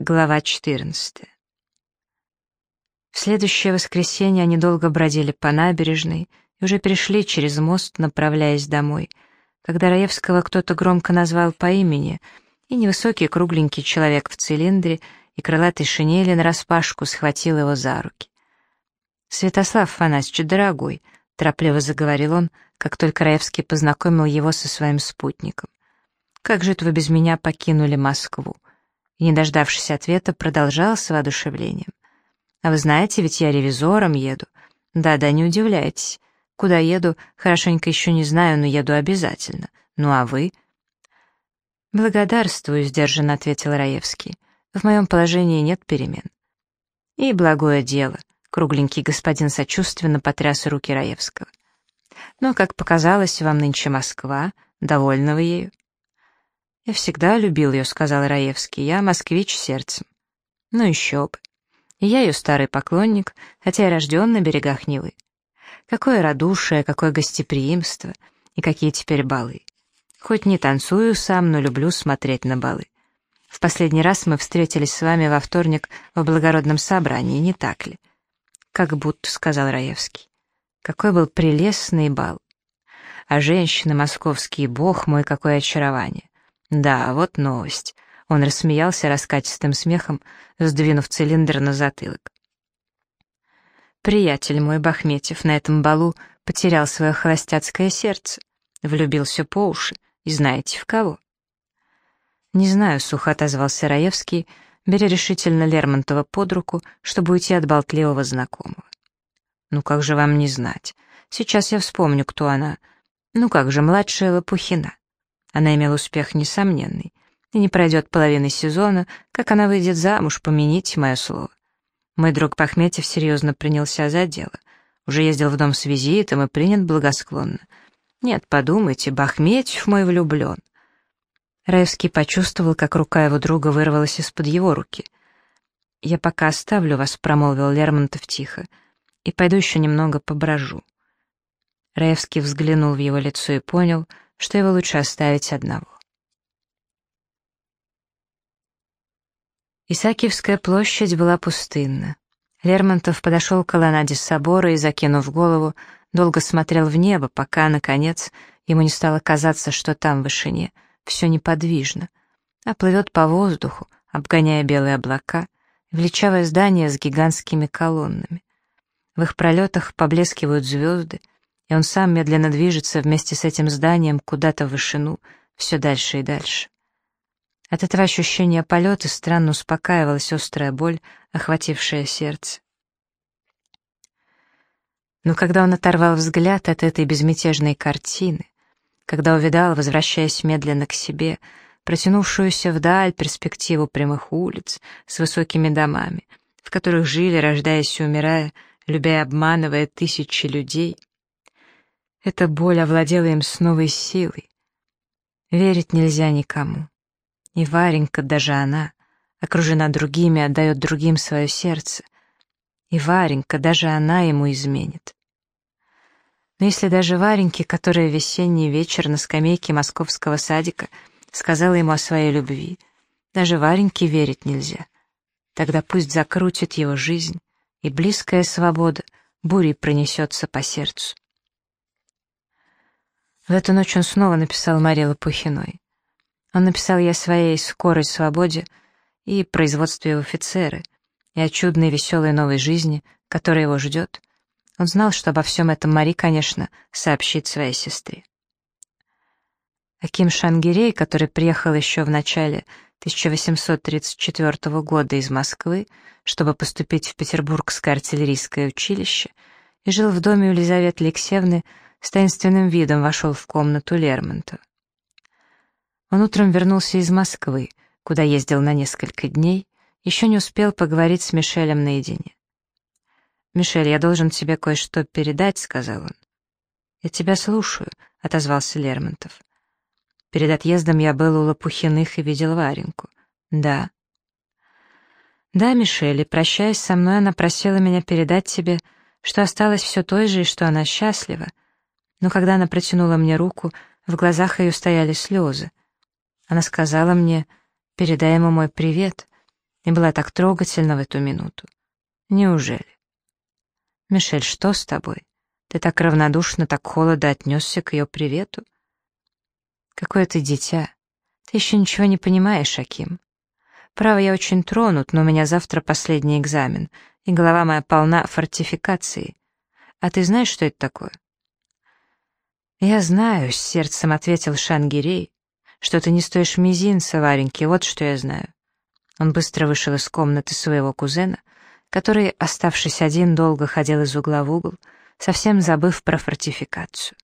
Глава 14. В следующее воскресенье они долго бродили по набережной и уже перешли через мост, направляясь домой, когда Раевского кто-то громко назвал по имени, и невысокий кругленький человек в цилиндре и крылатой шинели нараспашку схватил его за руки. «Святослав Фанасьевич, дорогой», — торопливо заговорил он, как только Раевский познакомил его со своим спутником. «Как же это вы без меня покинули Москву?» И, не дождавшись ответа, продолжал с воодушевлением. «А вы знаете, ведь я ревизором еду. Да-да, не удивляйтесь. Куда еду, хорошенько еще не знаю, но еду обязательно. Ну а вы?» «Благодарствую», — сдержанно ответил Раевский. «В моем положении нет перемен». «И благое дело», — кругленький господин сочувственно потряс руки Раевского. «Но, как показалось, вам нынче Москва, довольны вы ею?» «Я всегда любил ее», — сказал Раевский. «Я москвич сердцем». «Ну еще бы. Я ее старый поклонник, хотя и рожден на берегах Невы. Какое радушие, какое гостеприимство, и какие теперь балы. Хоть не танцую сам, но люблю смотреть на балы. В последний раз мы встретились с вами во вторник в благородном собрании, не так ли?» «Как будто», — сказал Раевский. «Какой был прелестный бал! А женщины, московский бог мой, какое очарование! Да, вот новость. Он рассмеялся раскатистым смехом, сдвинув цилиндр на затылок. Приятель мой Бахметьев на этом балу потерял свое холостяцкое сердце, влюбился по уши, и знаете в кого? «Не знаю», — сухо отозвался Раевский, беря решительно Лермонтова под руку, чтобы уйти от болтливого знакомого. «Ну как же вам не знать? Сейчас я вспомню, кто она. Ну как же, младшая Лопухина. Она имела успех несомненный. И не пройдет половины сезона, как она выйдет замуж, помяните мое слово. Мой друг Пахметьев серьезно принялся за дело. Уже ездил в дом с визитом и принят благосклонно. Нет, подумайте, Бахметьев мой влюблен. Раевский почувствовал, как рука его друга вырвалась из-под его руки. «Я пока оставлю вас», — промолвил Лермонтов тихо, — «и пойду еще немного поброжу». Раевский взглянул в его лицо и понял — что его лучше оставить одного. Исаакиевская площадь была пустынна. Лермонтов подошел к колоннаде собора и, закинув голову, долго смотрел в небо, пока, наконец, ему не стало казаться, что там, в вышине, все неподвижно, а плывет по воздуху, обгоняя белые облака, величавое здание с гигантскими колоннами. В их пролетах поблескивают звезды — и он сам медленно движется вместе с этим зданием куда-то в вышину, все дальше и дальше. От этого ощущения полета странно успокаивалась острая боль, охватившая сердце. Но когда он оторвал взгляд от этой безмятежной картины, когда увидал, возвращаясь медленно к себе, протянувшуюся вдаль перспективу прямых улиц с высокими домами, в которых жили, рождаясь и умирая, любя и обманывая тысячи людей — эта боль овладела им с новой силой. Верить нельзя никому. И Варенька, даже она, окружена другими, отдает другим свое сердце. И Варенька, даже она ему изменит. Но если даже Вареньке, которая весенний вечер на скамейке московского садика сказала ему о своей любви, даже Вареньке верить нельзя, тогда пусть закрутит его жизнь, и близкая свобода бурей пронесется по сердцу. В эту ночь он снова написал Марии Лопухиной. Он написал ей о своей скорой свободе и производстве в офицеры, и о чудной веселой новой жизни, которая его ждет. Он знал, что обо всем этом Мари, конечно, сообщит своей сестре. Аким Шангирей, который приехал еще в начале 1834 года из Москвы, чтобы поступить в Петербургское артиллерийское училище, и жил в доме у Елизаветы Алексеевны с таинственным видом вошел в комнату Лермонтова. Он утром вернулся из Москвы, куда ездил на несколько дней, еще не успел поговорить с Мишелем наедине. «Мишель, я должен тебе кое-что передать», — сказал он. «Я тебя слушаю», — отозвался Лермонтов. «Перед отъездом я был у Лопухиных и видел Вареньку». «Да». «Да, Мишель, и прощаясь со мной, она просила меня передать тебе, что осталось все той же и что она счастлива, но когда она протянула мне руку, в глазах ее стояли слезы. Она сказала мне, передай ему мой привет, и была так трогательна в эту минуту. Неужели? «Мишель, что с тобой? Ты так равнодушно, так холодно отнесся к ее привету?» «Какое ты дитя. Ты еще ничего не понимаешь, Аким. Право, я очень тронут, но у меня завтра последний экзамен, и голова моя полна фортификацией. А ты знаешь, что это такое?» «Я знаю», — сердцем ответил Шангирей, «что ты не стоишь мизинца, Вареньки, вот что я знаю». Он быстро вышел из комнаты своего кузена, который, оставшись один, долго ходил из угла в угол, совсем забыв про фортификацию.